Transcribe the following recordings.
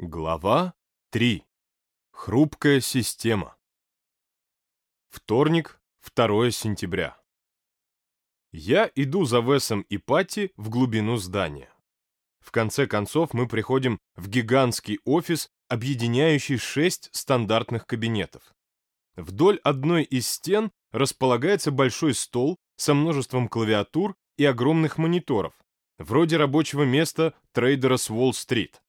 Глава 3. Хрупкая система. Вторник, 2 сентября. Я иду за Весом и Патти в глубину здания. В конце концов мы приходим в гигантский офис, объединяющий шесть стандартных кабинетов. Вдоль одной из стен располагается большой стол со множеством клавиатур и огромных мониторов, вроде рабочего места трейдера с Уолл-стрит.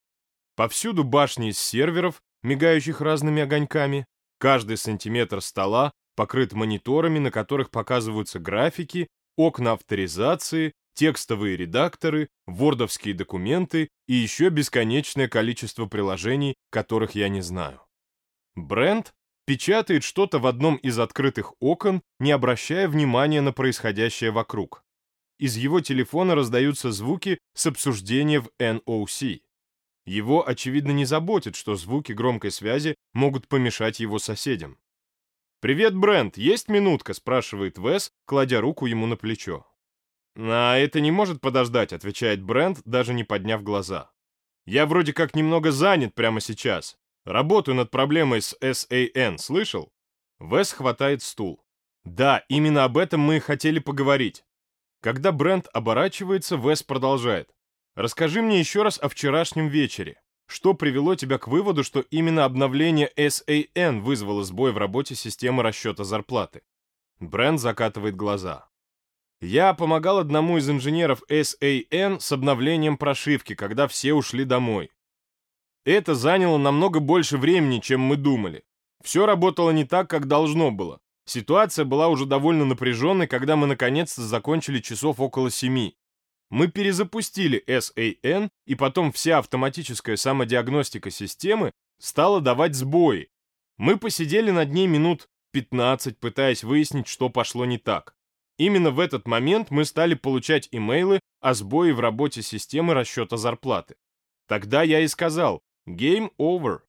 Повсюду башни из серверов, мигающих разными огоньками. Каждый сантиметр стола покрыт мониторами, на которых показываются графики, окна авторизации, текстовые редакторы, вордовские документы и еще бесконечное количество приложений, которых я не знаю. Брент печатает что-то в одном из открытых окон, не обращая внимания на происходящее вокруг. Из его телефона раздаются звуки с обсуждения в NOC. Его, очевидно, не заботит, что звуки громкой связи могут помешать его соседям. «Привет, Брент, есть минутка?» — спрашивает Вес, кладя руку ему на плечо. «А это не может подождать», — отвечает Брент, даже не подняв глаза. «Я вроде как немного занят прямо сейчас. Работаю над проблемой с SAN, слышал?» Вес хватает стул. «Да, именно об этом мы и хотели поговорить». Когда Брент оборачивается, Вес продолжает. Расскажи мне еще раз о вчерашнем вечере. Что привело тебя к выводу, что именно обновление SAN вызвало сбой в работе системы расчета зарплаты? Брэнд закатывает глаза. Я помогал одному из инженеров SAN с обновлением прошивки, когда все ушли домой. Это заняло намного больше времени, чем мы думали. Все работало не так, как должно было. Ситуация была уже довольно напряженной, когда мы наконец-то закончили часов около семи. Мы перезапустили SAN, и потом вся автоматическая самодиагностика системы стала давать сбои. Мы посидели над ней минут 15, пытаясь выяснить, что пошло не так. Именно в этот момент мы стали получать имейлы о сбое в работе системы расчета зарплаты. Тогда я и сказал «Game over».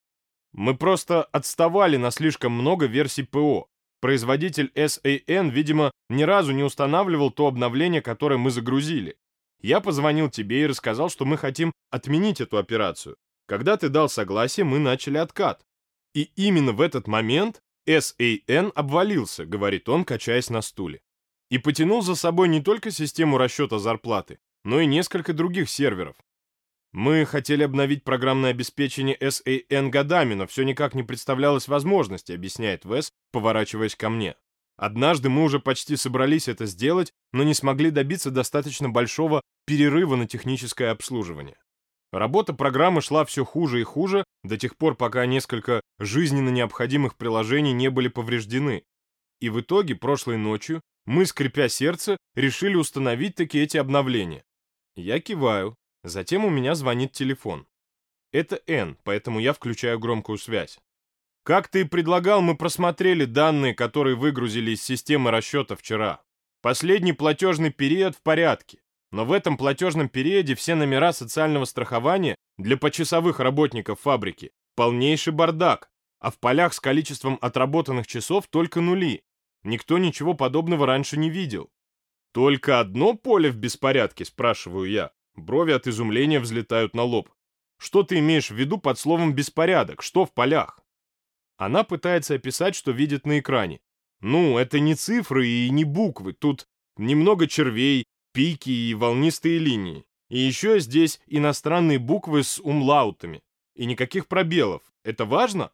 Мы просто отставали на слишком много версий ПО. Производитель SAN, видимо, ни разу не устанавливал то обновление, которое мы загрузили. Я позвонил тебе и рассказал, что мы хотим отменить эту операцию. Когда ты дал согласие, мы начали откат. И именно в этот момент SAN обвалился, говорит он, качаясь на стуле. И потянул за собой не только систему расчета зарплаты, но и несколько других серверов. Мы хотели обновить программное обеспечение SAN годами, но все никак не представлялось возможности, объясняет Вес, поворачиваясь ко мне. Однажды мы уже почти собрались это сделать, но не смогли добиться достаточно большого перерыва на техническое обслуживание. Работа программы шла все хуже и хуже, до тех пор, пока несколько жизненно необходимых приложений не были повреждены. И в итоге, прошлой ночью, мы, скрипя сердце, решили установить такие эти обновления. Я киваю, затем у меня звонит телефон. Это Н, поэтому я включаю громкую связь. Как ты и предлагал, мы просмотрели данные, которые выгрузили из системы расчета вчера. Последний платежный период в порядке, но в этом платежном периоде все номера социального страхования для почасовых работников фабрики полнейший бардак, а в полях с количеством отработанных часов только нули. Никто ничего подобного раньше не видел. «Только одно поле в беспорядке?» – спрашиваю я. Брови от изумления взлетают на лоб. «Что ты имеешь в виду под словом «беспорядок»? Что в полях?» Она пытается описать, что видит на экране. Ну, это не цифры и не буквы, тут немного червей, пики и волнистые линии. И еще здесь иностранные буквы с умлаутами. И никаких пробелов. Это важно?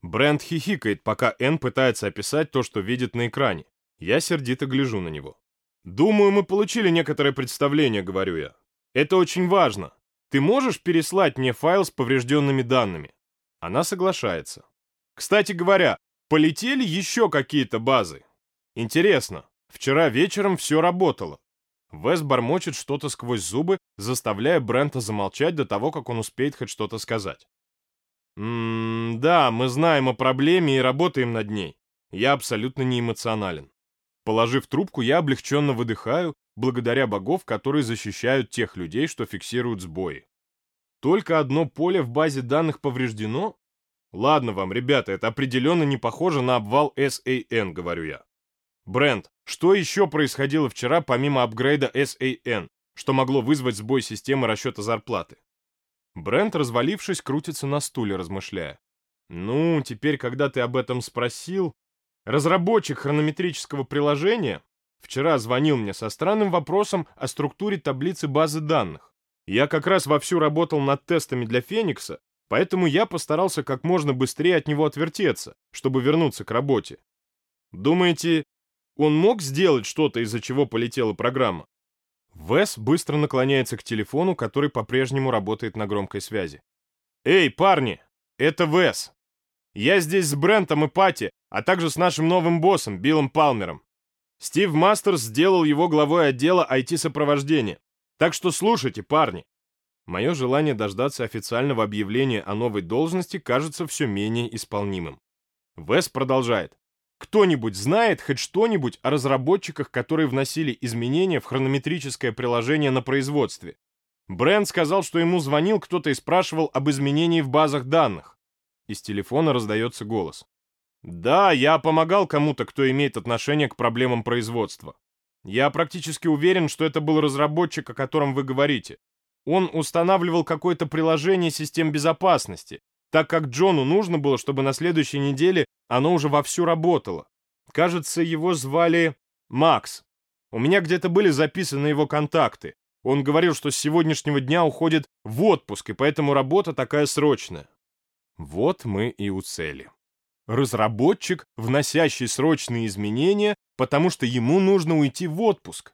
Брент хихикает, пока Энн пытается описать то, что видит на экране. Я сердито гляжу на него. «Думаю, мы получили некоторое представление», — говорю я. «Это очень важно. Ты можешь переслать мне файл с поврежденными данными?» Она соглашается. Кстати говоря, полетели еще какие-то базы. Интересно, вчера вечером все работало. Вес бормочет что-то сквозь зубы, заставляя Брента замолчать до того, как он успеет хоть что-то сказать. «Ммм, да, мы знаем о проблеме и работаем над ней. Я абсолютно не эмоционален. Положив трубку, я облегченно выдыхаю, благодаря богов, которые защищают тех людей, что фиксируют сбои. Только одно поле в базе данных повреждено? Ладно вам, ребята, это определенно не похоже на обвал SAN, говорю я. Брент, что еще происходило вчера помимо апгрейда SAN, что могло вызвать сбой системы расчета зарплаты? Брент, развалившись, крутится на стуле, размышляя. «Ну, теперь, когда ты об этом спросил...» Разработчик хронометрического приложения вчера звонил мне со странным вопросом о структуре таблицы базы данных. Я как раз вовсю работал над тестами для Феникса, поэтому я постарался как можно быстрее от него отвертеться, чтобы вернуться к работе. Думаете, он мог сделать что-то, из-за чего полетела программа? Вес быстро наклоняется к телефону, который по-прежнему работает на громкой связи. «Эй, парни, это Вес. Я здесь с Брентом и Пати, а также с нашим новым боссом, Биллом Палмером. Стив Мастерс сделал его главой отдела IT-сопровождения. Так что слушайте, парни. Мое желание дождаться официального объявления о новой должности кажется все менее исполнимым. Вес продолжает. Кто-нибудь знает хоть что-нибудь о разработчиках, которые вносили изменения в хронометрическое приложение на производстве? Брент сказал, что ему звонил кто-то и спрашивал об изменении в базах данных. Из телефона раздается голос. Да, я помогал кому-то, кто имеет отношение к проблемам производства. Я практически уверен, что это был разработчик, о котором вы говорите. Он устанавливал какое-то приложение систем безопасности, так как Джону нужно было, чтобы на следующей неделе оно уже вовсю работало. Кажется, его звали Макс. У меня где-то были записаны его контакты. Он говорил, что с сегодняшнего дня уходит в отпуск, и поэтому работа такая срочная. Вот мы и у цели. Разработчик, вносящий срочные изменения, потому что ему нужно уйти в отпуск.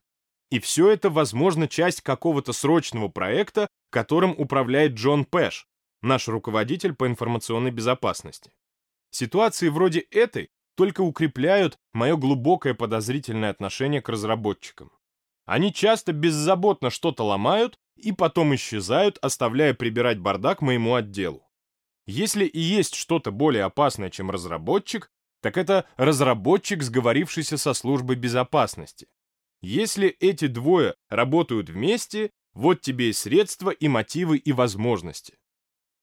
И все это, возможно, часть какого-то срочного проекта, которым управляет Джон Пэш, наш руководитель по информационной безопасности. Ситуации вроде этой только укрепляют мое глубокое подозрительное отношение к разработчикам. Они часто беззаботно что-то ломают и потом исчезают, оставляя прибирать бардак моему отделу. Если и есть что-то более опасное, чем разработчик, так это разработчик, сговорившийся со службой безопасности. Если эти двое работают вместе, вот тебе и средства, и мотивы, и возможности.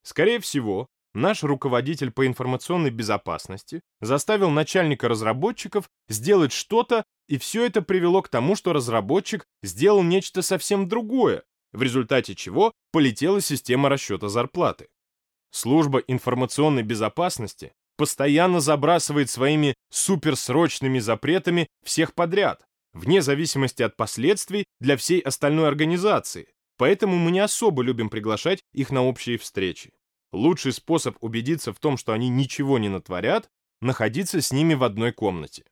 Скорее всего, наш руководитель по информационной безопасности заставил начальника разработчиков сделать что-то, и все это привело к тому, что разработчик сделал нечто совсем другое, в результате чего полетела система расчета зарплаты. Служба информационной безопасности постоянно забрасывает своими суперсрочными запретами всех подряд, вне зависимости от последствий для всей остальной организации, поэтому мы не особо любим приглашать их на общие встречи. Лучший способ убедиться в том, что они ничего не натворят, находиться с ними в одной комнате.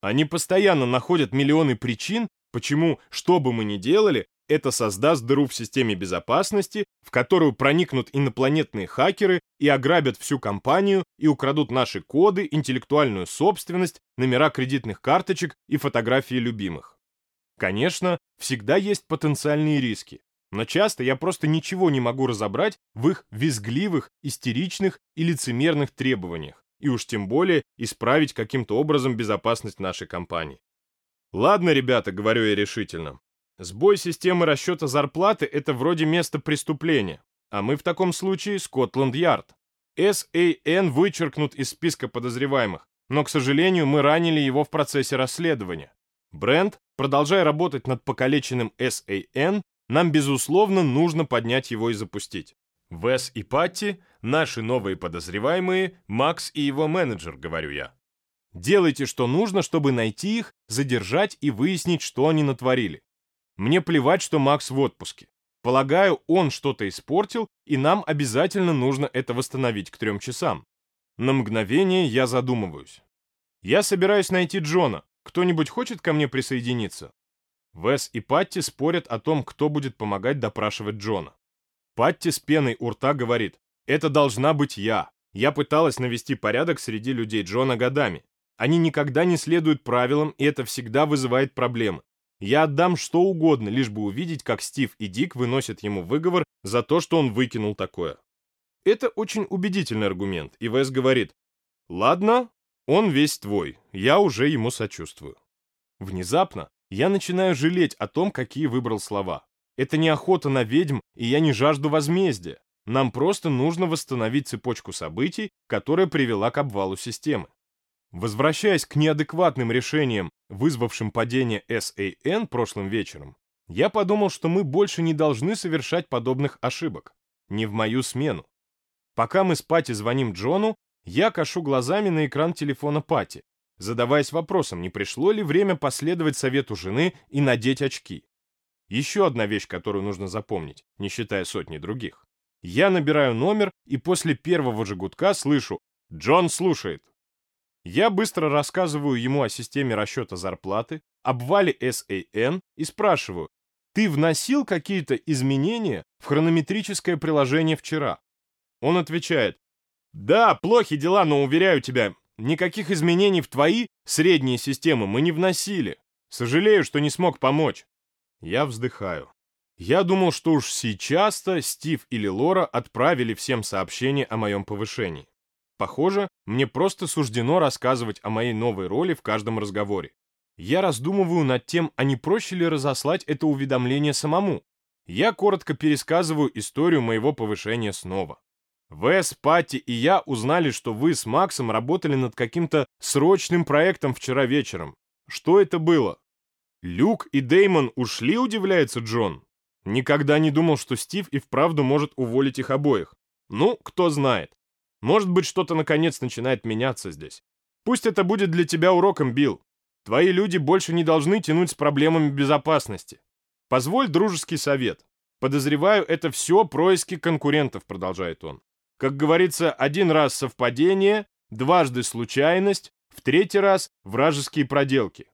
Они постоянно находят миллионы причин, почему, что бы мы ни делали, это создаст дыру в системе безопасности, в которую проникнут инопланетные хакеры и ограбят всю компанию и украдут наши коды, интеллектуальную собственность, номера кредитных карточек и фотографии любимых. Конечно, всегда есть потенциальные риски, но часто я просто ничего не могу разобрать в их визгливых, истеричных и лицемерных требованиях, и уж тем более исправить каким-то образом безопасность нашей компании. Ладно, ребята, говорю я решительно, Сбой системы расчета зарплаты – это вроде место преступления, а мы в таком случае Скотланд-Ярд. САН вычеркнут из списка подозреваемых, но, к сожалению, мы ранили его в процессе расследования. Брент, продолжая работать над покалеченным САН, нам, безусловно, нужно поднять его и запустить. Вес и Патти – наши новые подозреваемые, Макс и его менеджер, говорю я. Делайте, что нужно, чтобы найти их, задержать и выяснить, что они натворили. Мне плевать, что Макс в отпуске. Полагаю, он что-то испортил, и нам обязательно нужно это восстановить к трем часам. На мгновение я задумываюсь. Я собираюсь найти Джона. Кто-нибудь хочет ко мне присоединиться? Вес и Патти спорят о том, кто будет помогать допрашивать Джона. Патти с пеной у рта говорит, это должна быть я. Я пыталась навести порядок среди людей Джона годами. Они никогда не следуют правилам, и это всегда вызывает проблемы. Я отдам что угодно, лишь бы увидеть, как Стив и Дик выносят ему выговор за то, что он выкинул такое. Это очень убедительный аргумент, и Вес говорит, «Ладно, он весь твой, я уже ему сочувствую». Внезапно я начинаю жалеть о том, какие выбрал слова. Это не охота на ведьм, и я не жажду возмездия. Нам просто нужно восстановить цепочку событий, которая привела к обвалу системы. Возвращаясь к неадекватным решениям, вызвавшим падение SAN прошлым вечером, я подумал, что мы больше не должны совершать подобных ошибок. не в мою смену. Пока мы с Пати звоним Джону, я кашу глазами на экран телефона Пати, задаваясь вопросом, не пришло ли время последовать совету жены и надеть очки. Еще одна вещь, которую нужно запомнить, не считая сотни других. Я набираю номер и после первого же гудка слышу «Джон слушает». Я быстро рассказываю ему о системе расчета зарплаты, об вале SAN и спрашиваю, ты вносил какие-то изменения в хронометрическое приложение вчера? Он отвечает, да, плохи дела, но уверяю тебя, никаких изменений в твои средние системы мы не вносили. Сожалею, что не смог помочь. Я вздыхаю. Я думал, что уж сейчас-то Стив или Лора отправили всем сообщение о моем повышении. Похоже, мне просто суждено рассказывать о моей новой роли в каждом разговоре. Я раздумываю над тем, а не проще ли разослать это уведомление самому. Я коротко пересказываю историю моего повышения снова. Вес, Пати и я узнали, что вы с Максом работали над каким-то срочным проектом вчера вечером. Что это было? Люк и Деймон ушли, удивляется Джон. Никогда не думал, что Стив и вправду может уволить их обоих. Ну, кто знает. Может быть, что-то наконец начинает меняться здесь. Пусть это будет для тебя уроком, Билл. Твои люди больше не должны тянуть с проблемами безопасности. Позволь дружеский совет. Подозреваю, это все происки конкурентов, продолжает он. Как говорится, один раз совпадение, дважды случайность, в третий раз вражеские проделки.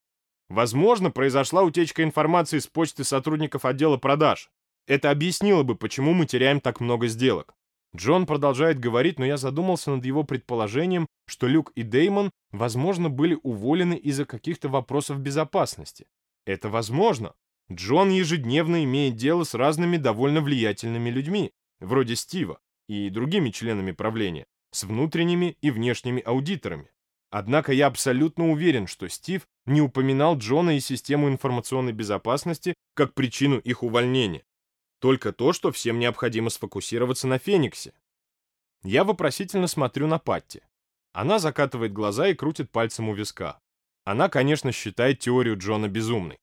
Возможно, произошла утечка информации с почты сотрудников отдела продаж. Это объяснило бы, почему мы теряем так много сделок. Джон продолжает говорить, но я задумался над его предположением, что Люк и Деймон, возможно, были уволены из-за каких-то вопросов безопасности. Это возможно. Джон ежедневно имеет дело с разными довольно влиятельными людьми, вроде Стива, и другими членами правления, с внутренними и внешними аудиторами. Однако я абсолютно уверен, что Стив не упоминал Джона и систему информационной безопасности как причину их увольнения. Только то, что всем необходимо сфокусироваться на Фениксе. Я вопросительно смотрю на Патти. Она закатывает глаза и крутит пальцем у виска. Она, конечно, считает теорию Джона безумной.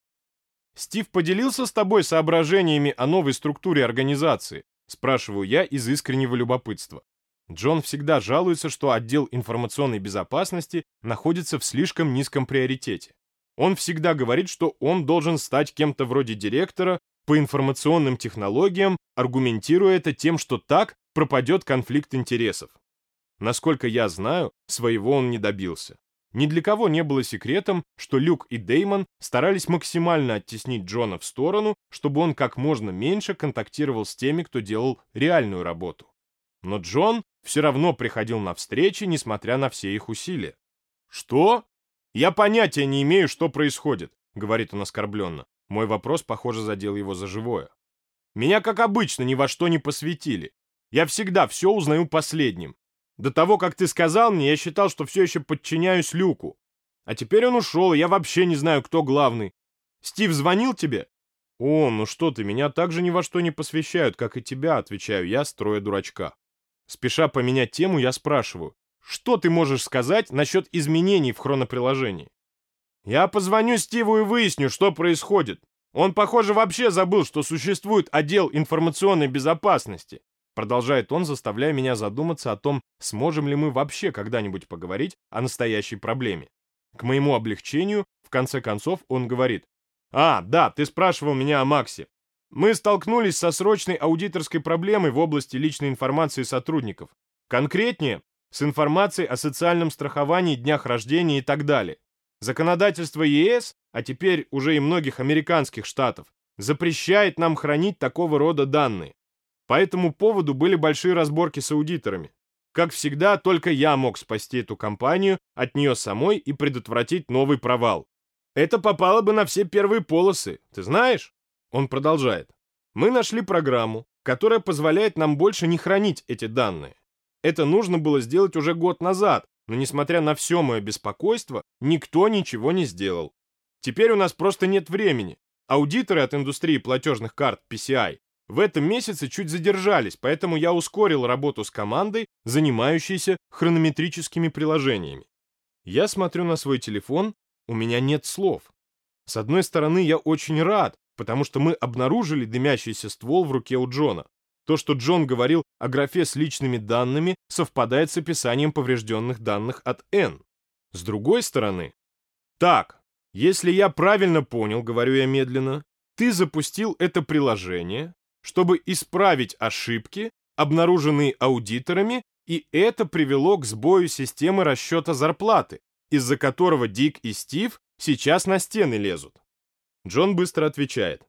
Стив поделился с тобой соображениями о новой структуре организации, спрашиваю я из искреннего любопытства. Джон всегда жалуется, что отдел информационной безопасности находится в слишком низком приоритете. Он всегда говорит, что он должен стать кем-то вроде директора по информационным технологиям, аргументируя это тем, что так пропадет конфликт интересов. Насколько я знаю, своего он не добился. Ни для кого не было секретом, что Люк и Деймон старались максимально оттеснить Джона в сторону, чтобы он как можно меньше контактировал с теми, кто делал реальную работу. Но Джон все равно приходил на встречи, несмотря на все их усилия. «Что? Я понятия не имею, что происходит», — говорит он оскорбленно. Мой вопрос, похоже, задел его за живое. «Меня, как обычно, ни во что не посвятили. Я всегда все узнаю последним. До того, как ты сказал мне, я считал, что все еще подчиняюсь Люку. А теперь он ушел, и я вообще не знаю, кто главный. Стив звонил тебе?» «О, ну что ты, меня также ни во что не посвящают, как и тебя», — отвечаю я, строя дурачка. Спеша поменять тему, я спрашиваю, что ты можешь сказать насчет изменений в хроноприложении? Я позвоню Стиву и выясню, что происходит. Он, похоже, вообще забыл, что существует отдел информационной безопасности. Продолжает он, заставляя меня задуматься о том, сможем ли мы вообще когда-нибудь поговорить о настоящей проблеме. К моему облегчению, в конце концов, он говорит, «А, да, ты спрашивал меня о Максе. Мы столкнулись со срочной аудиторской проблемой в области личной информации сотрудников. Конкретнее, с информацией о социальном страховании, днях рождения и так далее. Законодательство ЕС, а теперь уже и многих американских штатов, запрещает нам хранить такого рода данные. По этому поводу были большие разборки с аудиторами. Как всегда, только я мог спасти эту компанию от нее самой и предотвратить новый провал. Это попало бы на все первые полосы, ты знаешь? Он продолжает. Мы нашли программу, которая позволяет нам больше не хранить эти данные. Это нужно было сделать уже год назад, но несмотря на все мое беспокойство, никто ничего не сделал. Теперь у нас просто нет времени. Аудиторы от индустрии платежных карт PCI в этом месяце чуть задержались, поэтому я ускорил работу с командой, занимающейся хронометрическими приложениями. Я смотрю на свой телефон, у меня нет слов. С одной стороны, я очень рад, потому что мы обнаружили дымящийся ствол в руке у Джона. То, что Джон говорил о графе с личными данными, совпадает с описанием поврежденных данных от N. С другой стороны, так, если я правильно понял, говорю я медленно, ты запустил это приложение, чтобы исправить ошибки, обнаруженные аудиторами, и это привело к сбою системы расчета зарплаты, из-за которого Дик и Стив сейчас на стены лезут. Джон быстро отвечает.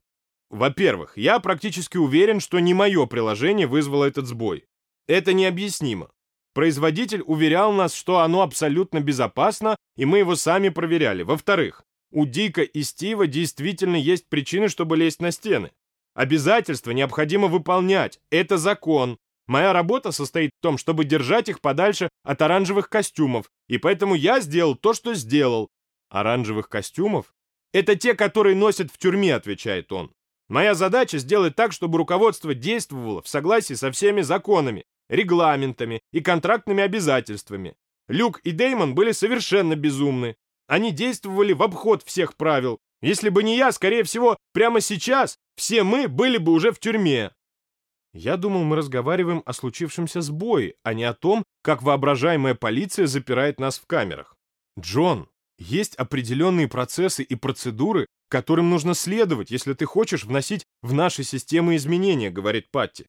Во-первых, я практически уверен, что не мое приложение вызвало этот сбой. Это необъяснимо. Производитель уверял нас, что оно абсолютно безопасно, и мы его сами проверяли. Во-вторых, у Дика и Стива действительно есть причины, чтобы лезть на стены. Обязательства необходимо выполнять. Это закон. Моя работа состоит в том, чтобы держать их подальше от оранжевых костюмов, и поэтому я сделал то, что сделал. Оранжевых костюмов? Это те, которые носят в тюрьме, отвечает он. Моя задача сделать так, чтобы руководство действовало в согласии со всеми законами, регламентами и контрактными обязательствами. Люк и Деймон были совершенно безумны. Они действовали в обход всех правил. Если бы не я, скорее всего, прямо сейчас все мы были бы уже в тюрьме. Я думал, мы разговариваем о случившемся сбое, а не о том, как воображаемая полиция запирает нас в камерах. Джон, есть определенные процессы и процедуры, которым нужно следовать, если ты хочешь вносить в наши системы изменения, говорит Патти.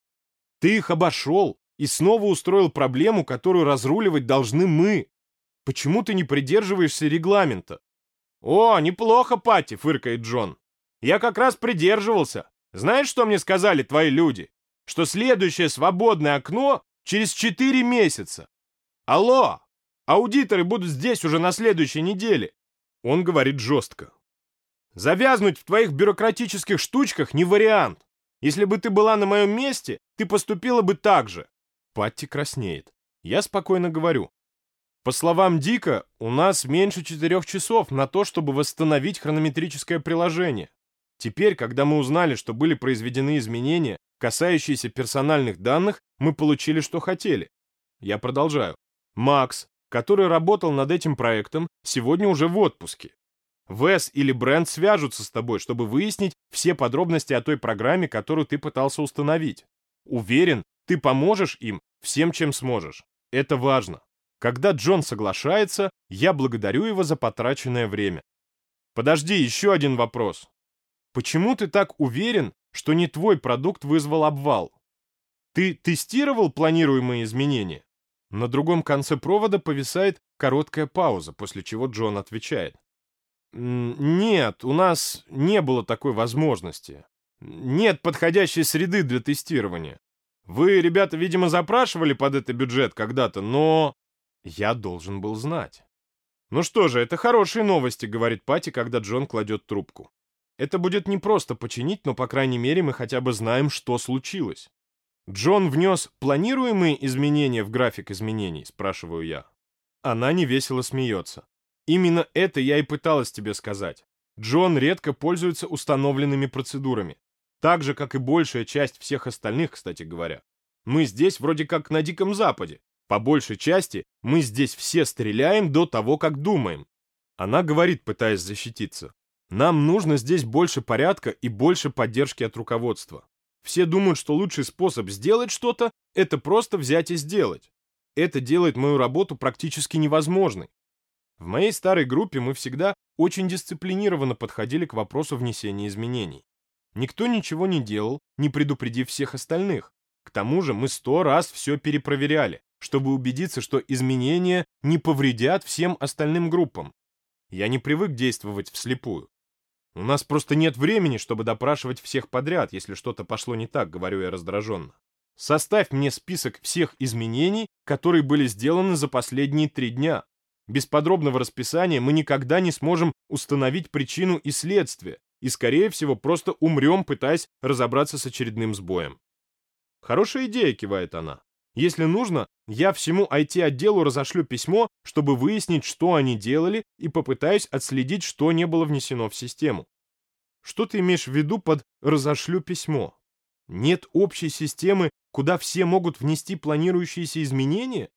Ты их обошел и снова устроил проблему, которую разруливать должны мы. Почему ты не придерживаешься регламента? О, неплохо, Патти, фыркает Джон. Я как раз придерживался. Знаешь, что мне сказали твои люди? Что следующее свободное окно через 4 месяца. Алло, аудиторы будут здесь уже на следующей неделе. Он говорит жестко. Завязнуть в твоих бюрократических штучках не вариант. Если бы ты была на моем месте, ты поступила бы так же. Патти краснеет. Я спокойно говорю. По словам Дика, у нас меньше четырех часов на то, чтобы восстановить хронометрическое приложение. Теперь, когда мы узнали, что были произведены изменения, касающиеся персональных данных, мы получили, что хотели. Я продолжаю. Макс, который работал над этим проектом, сегодня уже в отпуске. Вес или Брент свяжутся с тобой, чтобы выяснить все подробности о той программе, которую ты пытался установить. Уверен, ты поможешь им всем, чем сможешь. Это важно. Когда Джон соглашается, я благодарю его за потраченное время. Подожди, еще один вопрос. Почему ты так уверен, что не твой продукт вызвал обвал? Ты тестировал планируемые изменения? На другом конце провода повисает короткая пауза, после чего Джон отвечает. Нет, у нас не было такой возможности. Нет подходящей среды для тестирования. Вы, ребята, видимо, запрашивали под это бюджет когда-то, но... Я должен был знать. Ну что же, это хорошие новости, говорит Пати, когда Джон кладет трубку. Это будет не просто починить, но, по крайней мере, мы хотя бы знаем, что случилось. Джон внес планируемые изменения в график изменений, спрашиваю я. Она невесело смеется. Именно это я и пыталась тебе сказать. Джон редко пользуется установленными процедурами. Так же, как и большая часть всех остальных, кстати говоря. Мы здесь вроде как на Диком Западе. По большей части мы здесь все стреляем до того, как думаем. Она говорит, пытаясь защититься. Нам нужно здесь больше порядка и больше поддержки от руководства. Все думают, что лучший способ сделать что-то – это просто взять и сделать. Это делает мою работу практически невозможной. В моей старой группе мы всегда очень дисциплинированно подходили к вопросу внесения изменений. Никто ничего не делал, не предупредив всех остальных. К тому же мы сто раз все перепроверяли, чтобы убедиться, что изменения не повредят всем остальным группам. Я не привык действовать вслепую. У нас просто нет времени, чтобы допрашивать всех подряд, если что-то пошло не так, говорю я раздраженно. Составь мне список всех изменений, которые были сделаны за последние три дня. Без подробного расписания мы никогда не сможем установить причину и следствие, и, скорее всего, просто умрем, пытаясь разобраться с очередным сбоем. Хорошая идея, кивает она. Если нужно, я всему IT-отделу разошлю письмо, чтобы выяснить, что они делали, и попытаюсь отследить, что не было внесено в систему. Что ты имеешь в виду под «разошлю письмо»? Нет общей системы, куда все могут внести планирующиеся изменения?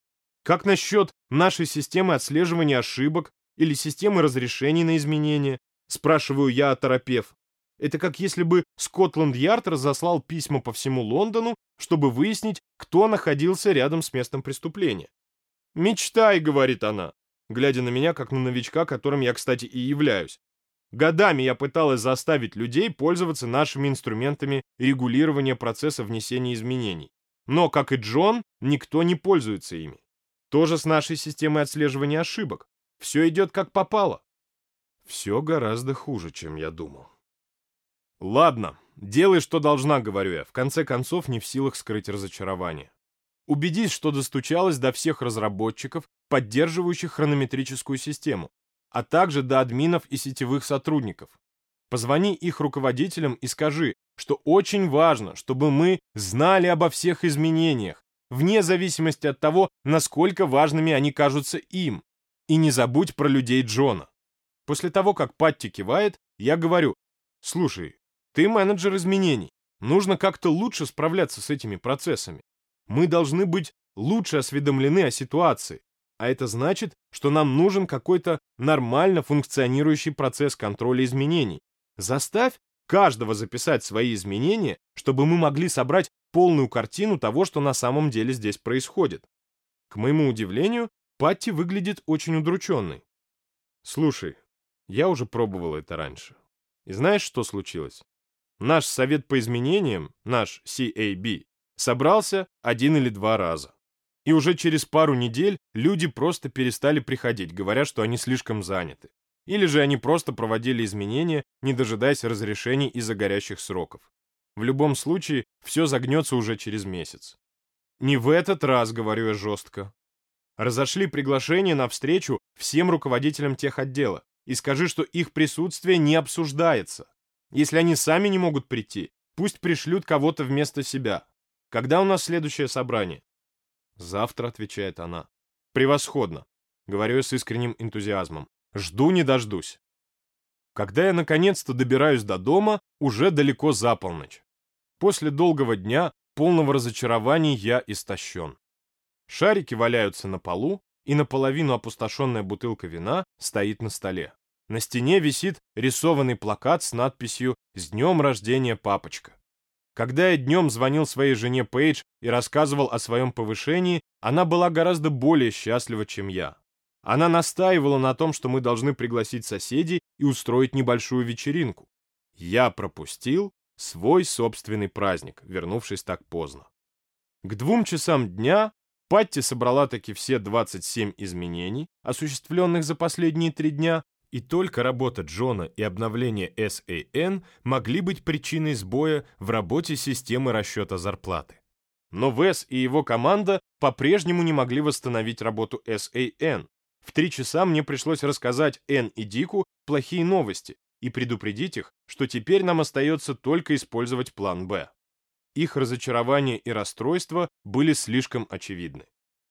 Как насчет нашей системы отслеживания ошибок или системы разрешений на изменения? Спрашиваю я, оторопев. Это как если бы Скотланд-Ярд разослал письма по всему Лондону, чтобы выяснить, кто находился рядом с местом преступления. «Мечтай», — говорит она, глядя на меня, как на новичка, которым я, кстати, и являюсь. Годами я пыталась заставить людей пользоваться нашими инструментами регулирования процесса внесения изменений. Но, как и Джон, никто не пользуется ими. Тоже с нашей системой отслеживания ошибок. Все идет как попало. Все гораздо хуже, чем я думал. Ладно, делай, что должна, говорю я, в конце концов не в силах скрыть разочарование. Убедись, что достучалась до всех разработчиков, поддерживающих хронометрическую систему, а также до админов и сетевых сотрудников. Позвони их руководителям и скажи, что очень важно, чтобы мы знали обо всех изменениях, вне зависимости от того, насколько важными они кажутся им. И не забудь про людей Джона. После того, как Патти кивает, я говорю, слушай, ты менеджер изменений, нужно как-то лучше справляться с этими процессами. Мы должны быть лучше осведомлены о ситуации, а это значит, что нам нужен какой-то нормально функционирующий процесс контроля изменений. Заставь каждого записать свои изменения, чтобы мы могли собрать полную картину того, что на самом деле здесь происходит. К моему удивлению, Патти выглядит очень удрученной. Слушай, я уже пробовал это раньше. И знаешь, что случилось? Наш совет по изменениям, наш CAB, собрался один или два раза. И уже через пару недель люди просто перестали приходить, говоря, что они слишком заняты. Или же они просто проводили изменения, не дожидаясь разрешений из-за горящих сроков. В любом случае, все загнется уже через месяц. Не в этот раз, говорю я жестко. Разошли приглашение на встречу всем руководителям тех отдела и скажи, что их присутствие не обсуждается. Если они сами не могут прийти, пусть пришлют кого-то вместо себя. Когда у нас следующее собрание? Завтра, отвечает она. Превосходно. Говорю я с искренним энтузиазмом. Жду не дождусь. Когда я наконец-то добираюсь до дома, уже далеко за полночь. После долгого дня, полного разочарований, я истощен. Шарики валяются на полу, и наполовину опустошенная бутылка вина стоит на столе. На стене висит рисованный плакат с надписью «С днем рождения, папочка». Когда я днем звонил своей жене Пейдж и рассказывал о своем повышении, она была гораздо более счастлива, чем я. Она настаивала на том, что мы должны пригласить соседей и устроить небольшую вечеринку. Я пропустил свой собственный праздник, вернувшись так поздно. К двум часам дня Патти собрала таки все 27 изменений, осуществленных за последние три дня, и только работа Джона и обновление SAN могли быть причиной сбоя в работе системы расчета зарплаты. Но Вес и его команда по-прежнему не могли восстановить работу SAN. В три часа мне пришлось рассказать Н и Дику плохие новости и предупредить их, что теперь нам остается только использовать план Б. Их разочарование и расстройство были слишком очевидны.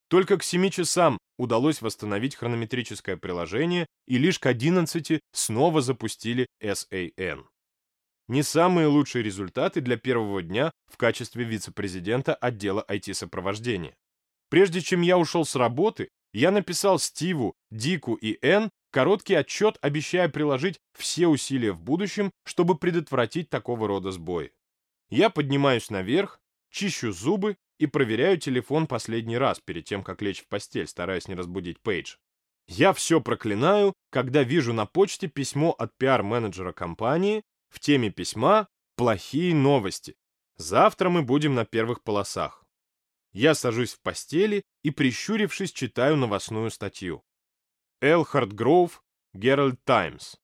Только к 7 часам удалось восстановить хронометрическое приложение, и лишь к 11 снова запустили SAN. Не самые лучшие результаты для первого дня в качестве вице-президента отдела IT-сопровождения. Прежде чем я ушел с работы, я написал Стиву, Дику и Энн короткий отчет, обещая приложить все усилия в будущем, чтобы предотвратить такого рода сбои. Я поднимаюсь наверх, чищу зубы и проверяю телефон последний раз перед тем, как лечь в постель, стараясь не разбудить Пейдж. Я все проклинаю, когда вижу на почте письмо от пиар-менеджера компании, в теме письма «Плохие новости». Завтра мы будем на первых полосах. Я сажусь в постели и, прищурившись, читаю новостную статью. Элхард Гроув, Геральд Таймс.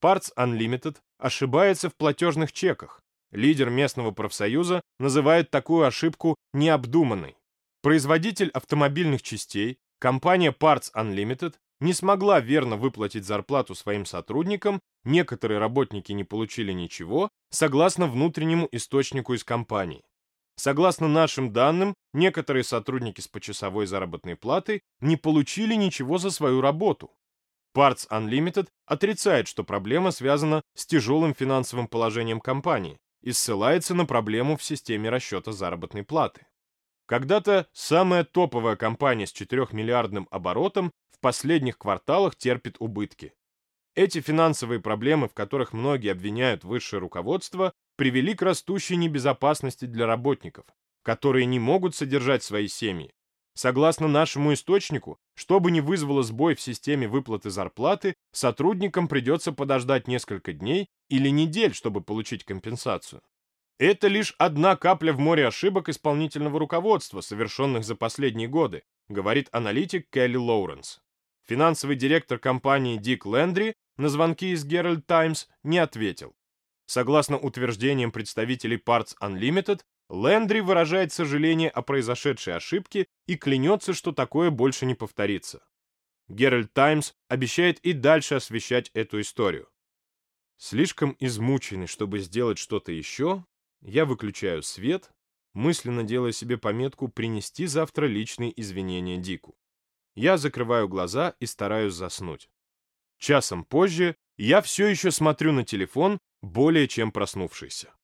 Parts Unlimited ошибается в платежных чеках. Лидер местного профсоюза называет такую ошибку необдуманной. Производитель автомобильных частей, компания Parts Unlimited, не смогла верно выплатить зарплату своим сотрудникам, некоторые работники не получили ничего, согласно внутреннему источнику из компании. Согласно нашим данным, некоторые сотрудники с почасовой заработной платой не получили ничего за свою работу. Parts Unlimited отрицает, что проблема связана с тяжелым финансовым положением компании, и ссылается на проблему в системе расчета заработной платы. Когда-то самая топовая компания с 4-миллиардным оборотом в последних кварталах терпит убытки. Эти финансовые проблемы, в которых многие обвиняют высшее руководство, привели к растущей небезопасности для работников, которые не могут содержать свои семьи. Согласно нашему источнику, чтобы не вызвало сбой в системе выплаты зарплаты, сотрудникам придется подождать несколько дней или недель, чтобы получить компенсацию. Это лишь одна капля в море ошибок исполнительного руководства, совершенных за последние годы, говорит аналитик Келли Лоуренс. Финансовый директор компании Дик Лендри на звонки из Herald Times не ответил. Согласно утверждениям представителей Parts Unlimited, Лендри выражает сожаление о произошедшей ошибке и клянется, что такое больше не повторится. Геральт Таймс обещает и дальше освещать эту историю. Слишком измученный, чтобы сделать что-то еще, я выключаю свет, мысленно делая себе пометку принести завтра личные извинения Дику. Я закрываю глаза и стараюсь заснуть. Часом позже я все еще смотрю на телефон, более чем проснувшийся.